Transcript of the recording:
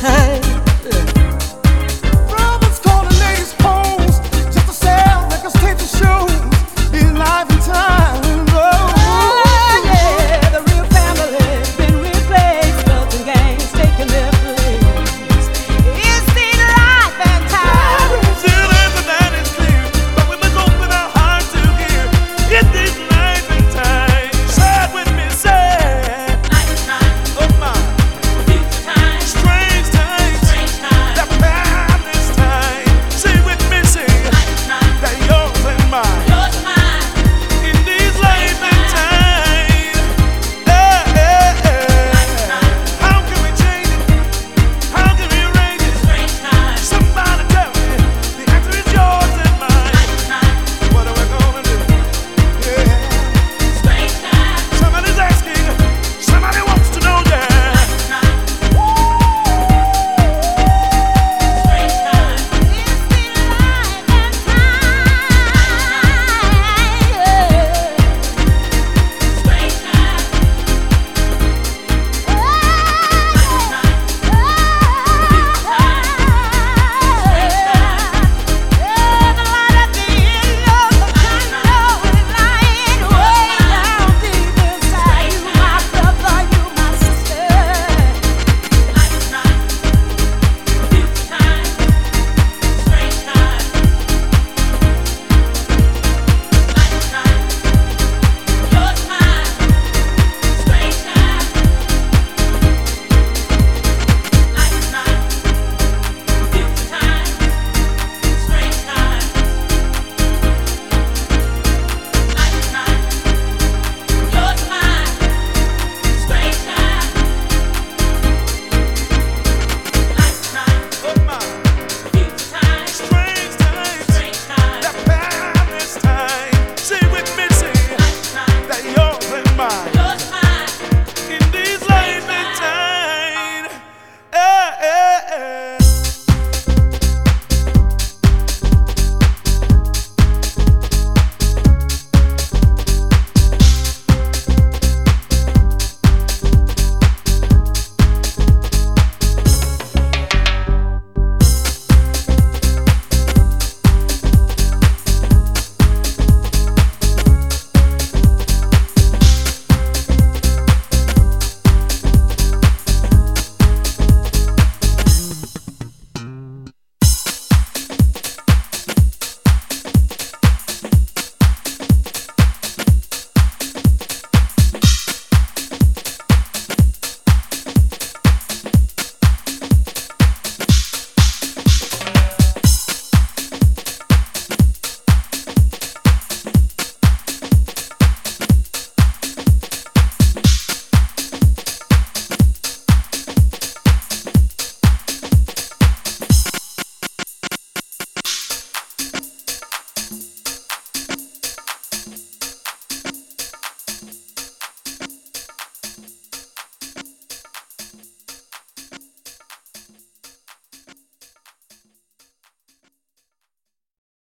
time. demais.